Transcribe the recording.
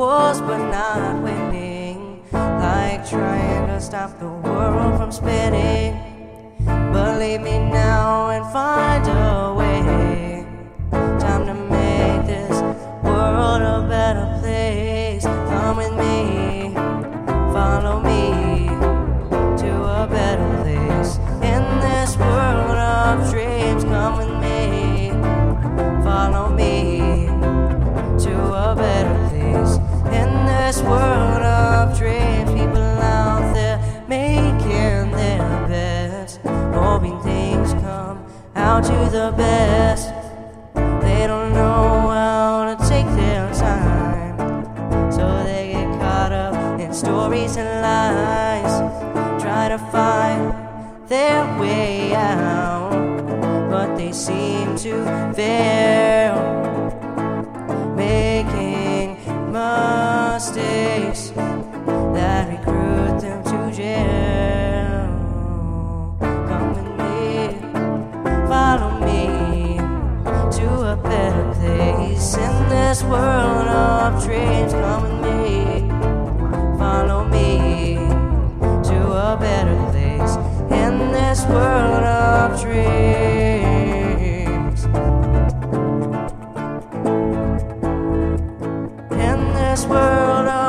wars but not winning. Like trying to stop the world from spinning. Believe me now and find a way. Time to make this world a better place. Come with me, follow me to a better place. In this world of dreams, come with out to the best. They don't know how to take their time, so they get caught up in stories and lies. Try to find their way out, but they seem to fail, making mistakes in this world of dreams. Come with me, follow me to a better place in this world of dreams. In this world of